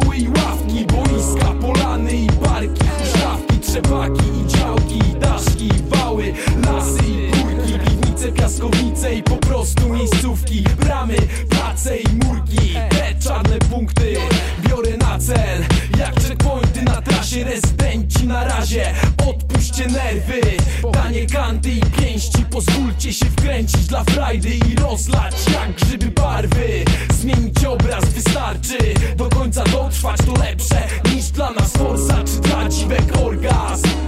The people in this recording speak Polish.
stoły i ławki Boiska, polany i parki Szafki, trzepaki i działki daszki, i wały, lasy i górki Piwnice, piaskownice i po prostu miejscówki Bramy, place i murki Te czarne punkty biorę na cel Jak checkpointy na trasie Rezydenci na razie Odpuśćcie nerwy Tanie kanty i pięści Pozwólcie się wkręcić dla frajdy I rozlać jak grzyby czy do końca dotrwać to lepsze niż dla nas forsa czy dla dziwek orgazm.